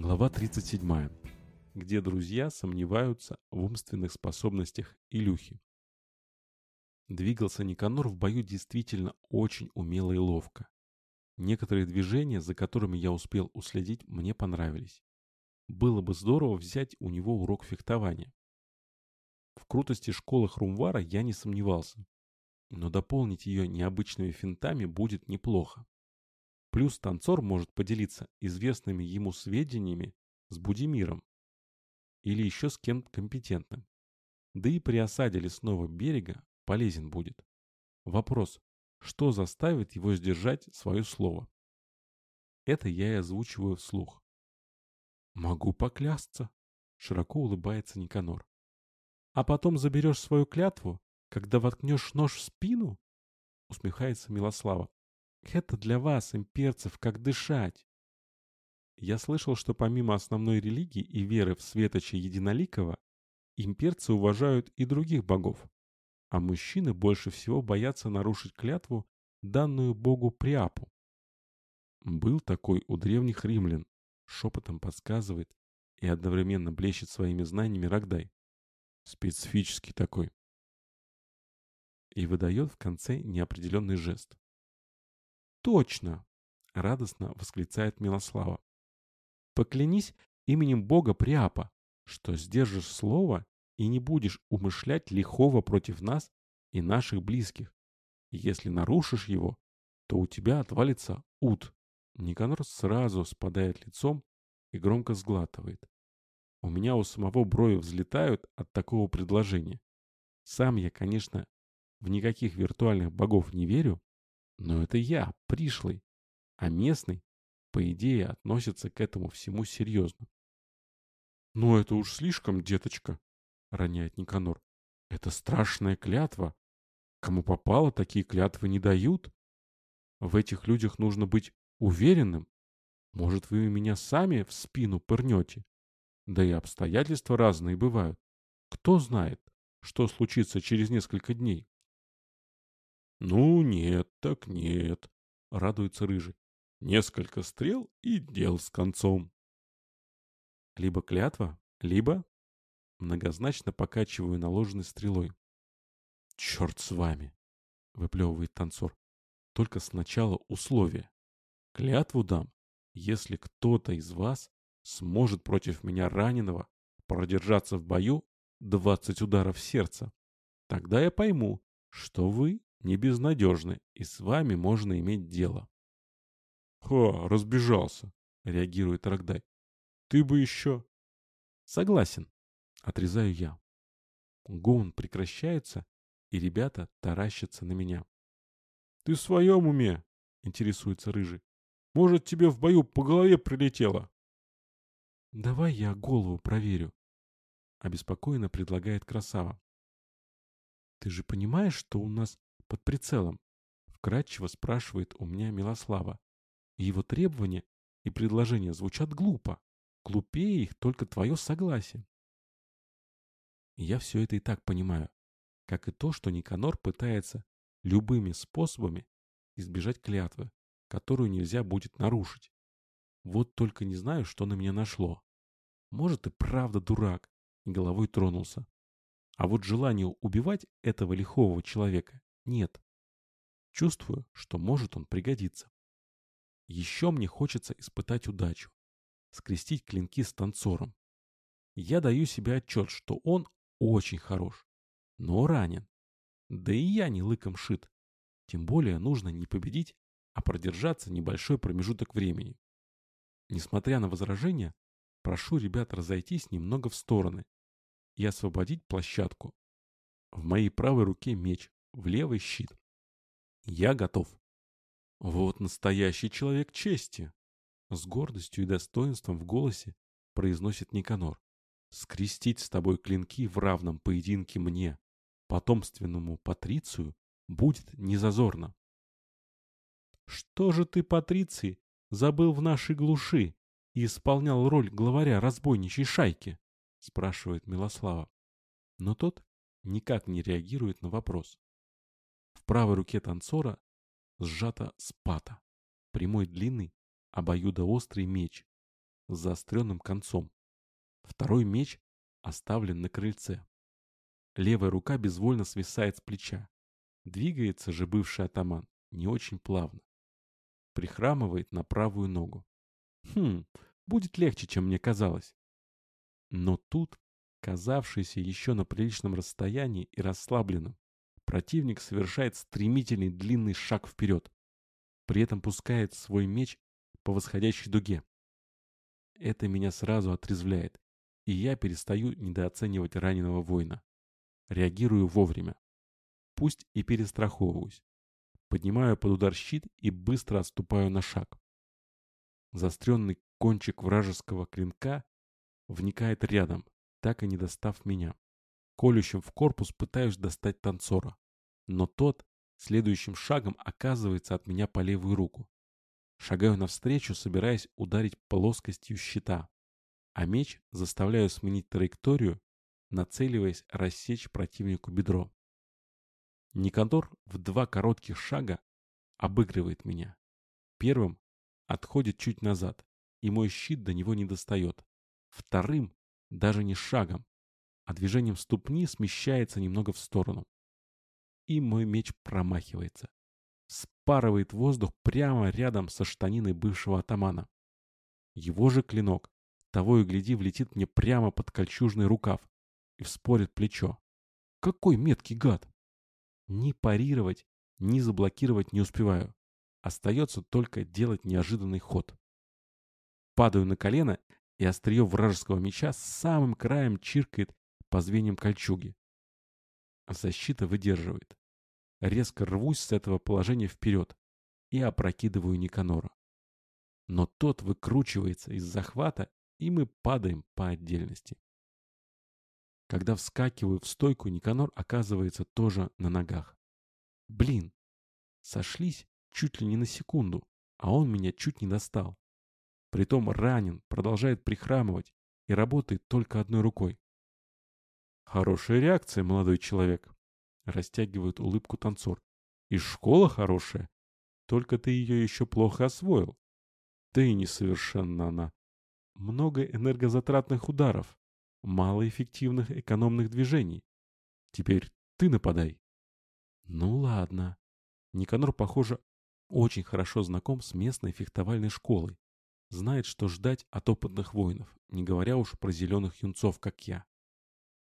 Глава 37. Где друзья сомневаются в умственных способностях Илюхи. Двигался Никанор в бою действительно очень умело и ловко. Некоторые движения, за которыми я успел уследить, мне понравились. Было бы здорово взять у него урок фехтования. В крутости школы Хрумвара я не сомневался. Но дополнить ее необычными финтами будет неплохо. Плюс танцор может поделиться известными ему сведениями с Будимиром или еще с кем компетентным. Да и при осаде лесного берега полезен будет. Вопрос, что заставит его сдержать свое слово? Это я и озвучиваю вслух. «Могу поклясться», — широко улыбается Никанор. «А потом заберешь свою клятву, когда воткнешь нож в спину?» — усмехается Милослава. Это для вас, имперцев, как дышать. Я слышал, что помимо основной религии и веры в светоча Единоликого, имперцы уважают и других богов, а мужчины больше всего боятся нарушить клятву, данную богу Приапу. Был такой у древних римлян, шепотом подсказывает и одновременно блещет своими знаниями Рогдай. Специфический такой. И выдает в конце неопределенный жест. «Точно!» — радостно восклицает Милослава. «Поклянись именем Бога Приапа, что сдержишь слово и не будешь умышлять лихого против нас и наших близких. Если нарушишь его, то у тебя отвалится ут». Никанор сразу спадает лицом и громко сглатывает. У меня у самого брови взлетают от такого предложения. Сам я, конечно, в никаких виртуальных богов не верю, но это я, пришлый. А местный, по идее, относится к этому всему серьезно. «Ну это уж слишком, деточка», — роняет Никанор. «Это страшная клятва. Кому попало, такие клятвы не дают. В этих людях нужно быть уверенным. Может, вы меня сами в спину пырнете? Да и обстоятельства разные бывают. Кто знает, что случится через несколько дней. «Ну нет, так нет», — радуется Рыжий. «Несколько стрел и дел с концом». Либо клятва, либо... Многозначно покачиваю наложенной стрелой. «Черт с вами!» — выплевывает танцор. «Только сначала условие. Клятву дам, если кто-то из вас сможет против меня раненого продержаться в бою двадцать ударов сердца. Тогда я пойму, что вы не безнадежны, и с вами можно иметь дело. «Ха, разбежался», — реагирует Рогдай. «Ты бы еще...» «Согласен», — отрезаю я. Гон прекращается, и ребята таращатся на меня. «Ты в своем уме?» — интересуется Рыжий. «Может, тебе в бою по голове прилетело?» «Давай я голову проверю», — обеспокоенно предлагает Красава. «Ты же понимаешь, что у нас под прицелом? Вкратчиво спрашивает у меня Милослава. Его требования и предложения звучат глупо. Глупее их только твое согласие. Я все это и так понимаю. Как и то, что Никанор пытается любыми способами избежать клятвы, которую нельзя будет нарушить. Вот только не знаю, что на меня нашло. Может и правда дурак, и головой тронулся. А вот желание убивать этого лихого человека нет. Чувствую, что может он пригодиться. Еще мне хочется испытать удачу. Скрестить клинки с танцором. Я даю себе отчет, что он очень хорош, но ранен. Да и я не лыком шит. Тем более нужно не победить, а продержаться небольшой промежуток времени. Несмотря на возражения, прошу ребят разойтись немного в стороны и освободить площадку. В моей правой руке меч, в левый щит. Я готов. Вот настоящий человек чести. С гордостью и достоинством в голосе произносит Никанор. Скрестить с тобой клинки в равном поединке мне, потомственному Патрицию, будет незазорно. Что же ты, Патриций, забыл в нашей глуши и исполнял роль главаря разбойничьей шайки? Спрашивает Милослава. Но тот никак не реагирует на вопрос. В правой руке танцора сжата спата, прямой длинный, обоюдоострый меч. с заостренным концом. Второй меч оставлен на крыльце. Левая рука безвольно свисает с плеча. Двигается же бывший атаман не очень плавно. Прихрамывает на правую ногу. Хм, будет легче, чем мне казалось. Но тут, казавшийся еще на приличном расстоянии и расслабленным, противник совершает стремительный длинный шаг вперед. При этом пускает свой меч по восходящей дуге. Это меня сразу отрезвляет, и я перестаю недооценивать раненого воина. Реагирую вовремя. Пусть и перестраховываюсь. Поднимаю под удар щит и быстро отступаю на шаг. Заостренный кончик вражеского клинка вникает рядом, так и не достав меня. Колющим в корпус пытаюсь достать танцора, но тот следующим шагом оказывается от меня по левую руку. Шагаю навстречу, собираясь ударить плоскостью щита, а меч заставляю сменить траекторию, нацеливаясь рассечь противнику бедро. Никандор в два коротких шага обыгрывает меня. Первым отходит чуть назад, и мой щит до него не достает. Вторым даже не шагом, а движением ступни смещается немного в сторону. И мой меч промахивается. Спарывает воздух прямо рядом со штаниной бывшего атамана. Его же клинок, того и гляди, влетит мне прямо под кольчужный рукав и вспорит плечо. Какой меткий гад! Ни парировать, ни заблокировать не успеваю. Остается только делать неожиданный ход. Падаю на колено, и острие вражеского меча самым краем чиркает по звеньям кольчуги. Защита выдерживает. Резко рвусь с этого положения вперед и опрокидываю Никанора. Но тот выкручивается из захвата, и мы падаем по отдельности. Когда вскакиваю в стойку, Никанор оказывается тоже на ногах. Блин, сошлись чуть ли не на секунду, а он меня чуть не достал. Притом ранен, продолжает прихрамывать и работает только одной рукой. Хорошая реакция, молодой человек. Растягивает улыбку танцор. И школа хорошая. Только ты ее еще плохо освоил. Да и несовершенна она. Много энергозатратных ударов мало эффективных экономных движений. Теперь ты нападай. Ну ладно. Никанор, похоже, очень хорошо знаком с местной фехтовальной школой. Знает, что ждать от опытных воинов, не говоря уж про зеленых юнцов, как я.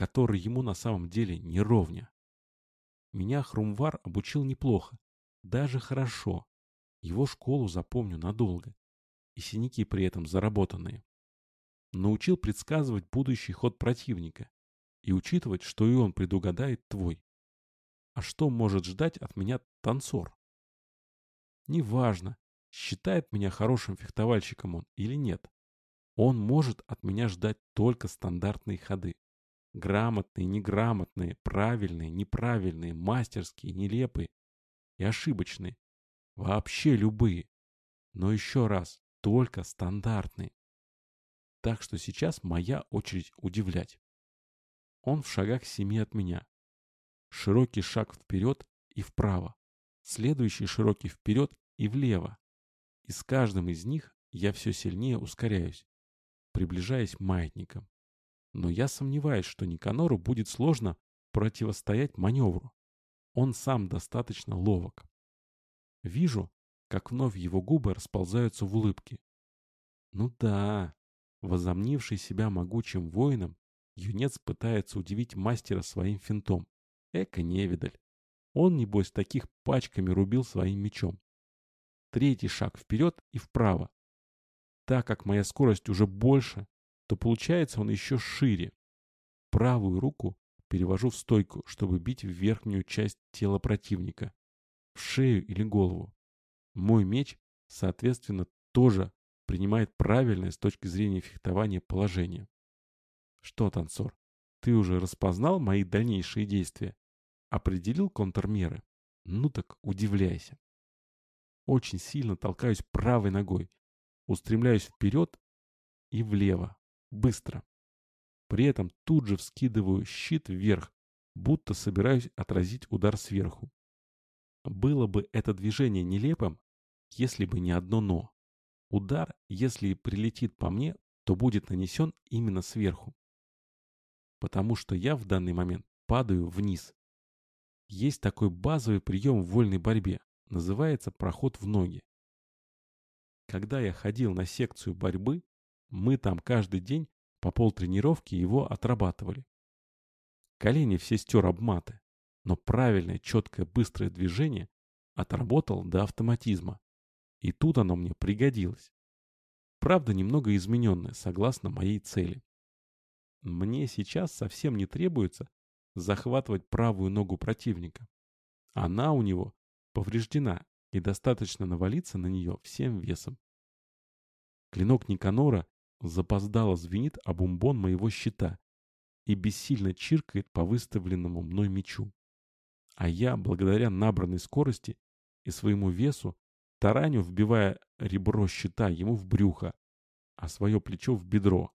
Который ему на самом деле не ровня. Меня Хрумвар обучил неплохо, даже хорошо. Его школу запомню надолго. И синяки при этом заработанные научил предсказывать будущий ход противника и учитывать, что и он предугадает твой. А что может ждать от меня танцор? Неважно, считает меня хорошим фехтовальщиком он или нет. Он может от меня ждать только стандартные ходы. Грамотные, неграмотные, правильные, неправильные, мастерские, нелепые и ошибочные. Вообще любые. Но еще раз, только стандартные. Так что сейчас моя очередь удивлять. Он в шагах семи от меня. Широкий шаг вперед и вправо. Следующий широкий вперед и влево. И с каждым из них я все сильнее ускоряюсь, приближаясь маятником. Но я сомневаюсь, что Никанору будет сложно противостоять маневру. Он сам достаточно ловок. Вижу, как вновь его губы расползаются в улыбке. Ну да, Возомнивший себя могучим воином, юнец пытается удивить мастера своим финтом. Эка невидаль. Он, небось, таких пачками рубил своим мечом. Третий шаг вперед и вправо. Так как моя скорость уже больше, то получается он еще шире. Правую руку перевожу в стойку, чтобы бить в верхнюю часть тела противника, в шею или голову. Мой меч, соответственно, тоже принимает правильное с точки зрения фехтования положение. Что, танцор, ты уже распознал мои дальнейшие действия? Определил контрмеры? Ну так удивляйся. Очень сильно толкаюсь правой ногой, устремляюсь вперед и влево, быстро. При этом тут же вскидываю щит вверх, будто собираюсь отразить удар сверху. Было бы это движение нелепым, если бы не одно «но». Удар, если прилетит по мне, то будет нанесен именно сверху. Потому что я в данный момент падаю вниз. Есть такой базовый прием в вольной борьбе. Называется проход в ноги. Когда я ходил на секцию борьбы, мы там каждый день по полтренировки его отрабатывали. Колени все стер обматы, но правильное, четкое, быстрое движение отработал до автоматизма. И тут оно мне пригодилось. Правда, немного измененное, согласно моей цели. Мне сейчас совсем не требуется захватывать правую ногу противника. Она у него повреждена, и достаточно навалиться на нее всем весом. Клинок Никанора запоздало звенит об умбон моего щита и бессильно чиркает по выставленному мной мечу. А я, благодаря набранной скорости и своему весу, тараню, вбивая ребро щита ему в брюхо, а свое плечо в бедро,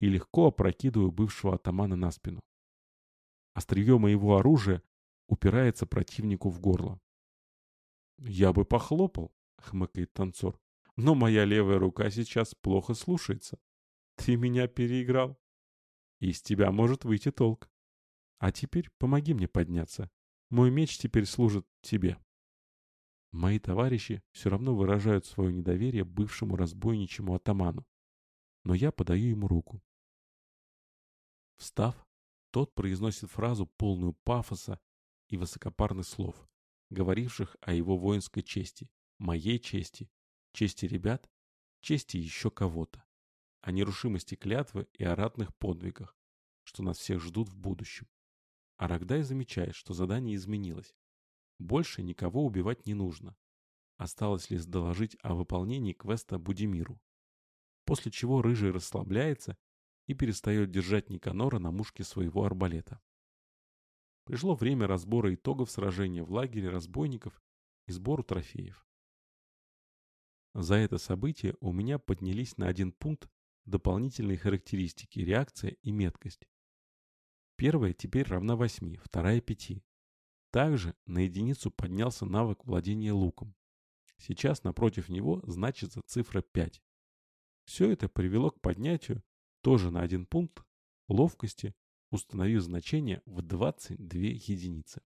и легко опрокидываю бывшего атамана на спину. Острие моего оружия упирается противнику в горло. «Я бы похлопал», — хмыкает танцор, «но моя левая рука сейчас плохо слушается. Ты меня переиграл. Из тебя может выйти толк. А теперь помоги мне подняться. Мой меч теперь служит тебе». Мои товарищи все равно выражают свое недоверие бывшему разбойничьему атаману, но я подаю ему руку. Встав, тот произносит фразу, полную пафоса и высокопарных слов, говоривших о его воинской чести, моей чести, чести ребят, чести еще кого-то, о нерушимости клятвы и о ратных подвигах, что нас всех ждут в будущем. А замечает, что задание изменилось. Больше никого убивать не нужно. Осталось лишь доложить о выполнении квеста Будимиру. После чего Рыжий расслабляется и перестает держать Никанора на мушке своего арбалета. Пришло время разбора итогов сражения в лагере разбойников и сбору трофеев. За это событие у меня поднялись на один пункт дополнительные характеристики реакция и меткость. Первая теперь равна 8, вторая 5. Также на единицу поднялся навык владения луком. Сейчас напротив него значится цифра 5. Все это привело к поднятию тоже на один пункт ловкости, установив значение в 22 единицы.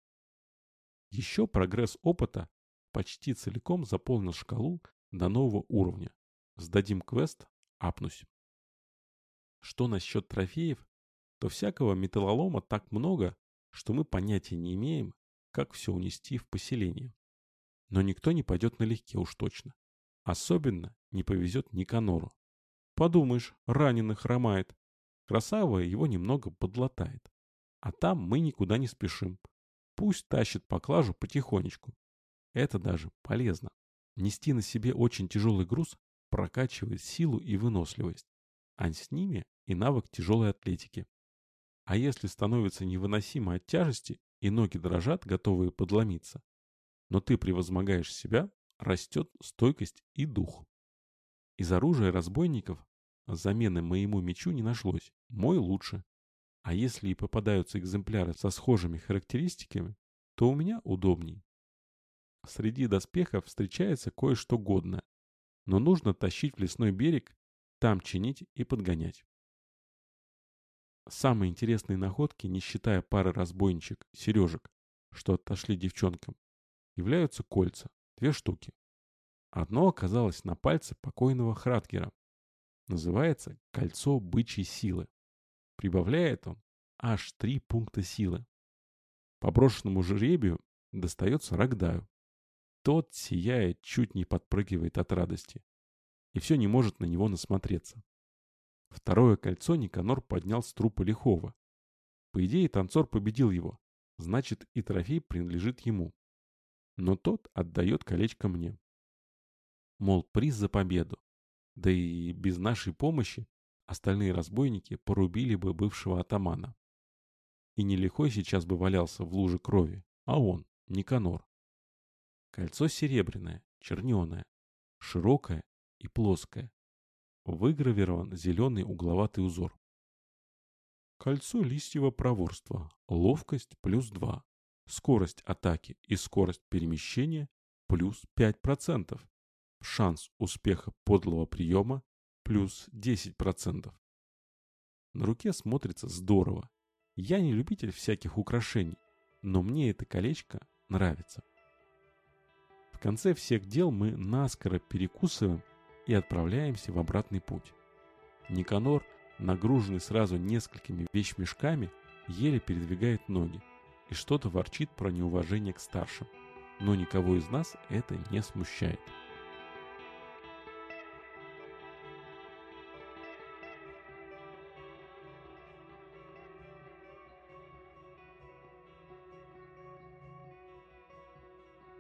Еще прогресс опыта почти целиком заполнил шкалу до нового уровня. Сдадим квест, апнусь. Что насчет трофеев, то всякого металлолома так много, что мы понятия не имеем, как все унести в поселение. Но никто не пойдет налегке уж точно. Особенно не повезет Никанору. Подумаешь, раненый хромает. Красавая его немного подлатает. А там мы никуда не спешим. Пусть тащит поклажу потихонечку. Это даже полезно. Нести на себе очень тяжелый груз прокачивает силу и выносливость. А с ними и навык тяжелой атлетики. А если становится невыносимо от тяжести и ноги дрожат, готовые подломиться, но ты превозмогаешь себя, растет стойкость и дух. Из оружия разбойников замены моему мечу не нашлось. Мой лучше. А если и попадаются экземпляры со схожими характеристиками, то у меня удобней. Среди доспехов встречается кое-что годное, но нужно тащить в лесной берег, там чинить и подгонять. Самые интересные находки, не считая пары разбойничек, сережек, что отошли девчонкам, являются кольца, две штуки. Одно оказалось на пальце покойного Хратгера. Называется «Кольцо бычьей силы». Прибавляет он аж три пункта силы. По брошенному жеребию достается Рогдаю. Тот, сияет, чуть не подпрыгивает от радости. И все не может на него насмотреться. Второе кольцо Никанор поднял с трупа Лихова. По идее, танцор победил его. Значит, и трофей принадлежит ему. Но тот отдает колечко мне. Мол, приз за победу. Да и без нашей помощи остальные разбойники порубили бы бывшего атамана. И не лихой сейчас бы валялся в луже крови, а он, Никанор. Кольцо серебряное, черненое, широкое и плоское. Выгравирован зеленый угловатый узор. Кольцо листьего проворства, ловкость плюс 2, скорость атаки и скорость перемещения плюс 5%. шанс успеха подлого приема плюс 10%. На руке смотрится здорово. Я не любитель всяких украшений, но мне это колечко нравится. В конце всех дел мы наскоро перекусываем и отправляемся в обратный путь. Никанор, нагруженный сразу несколькими вещмешками, еле передвигает ноги и что-то ворчит про неуважение к старшим. Но никого из нас это не смущает.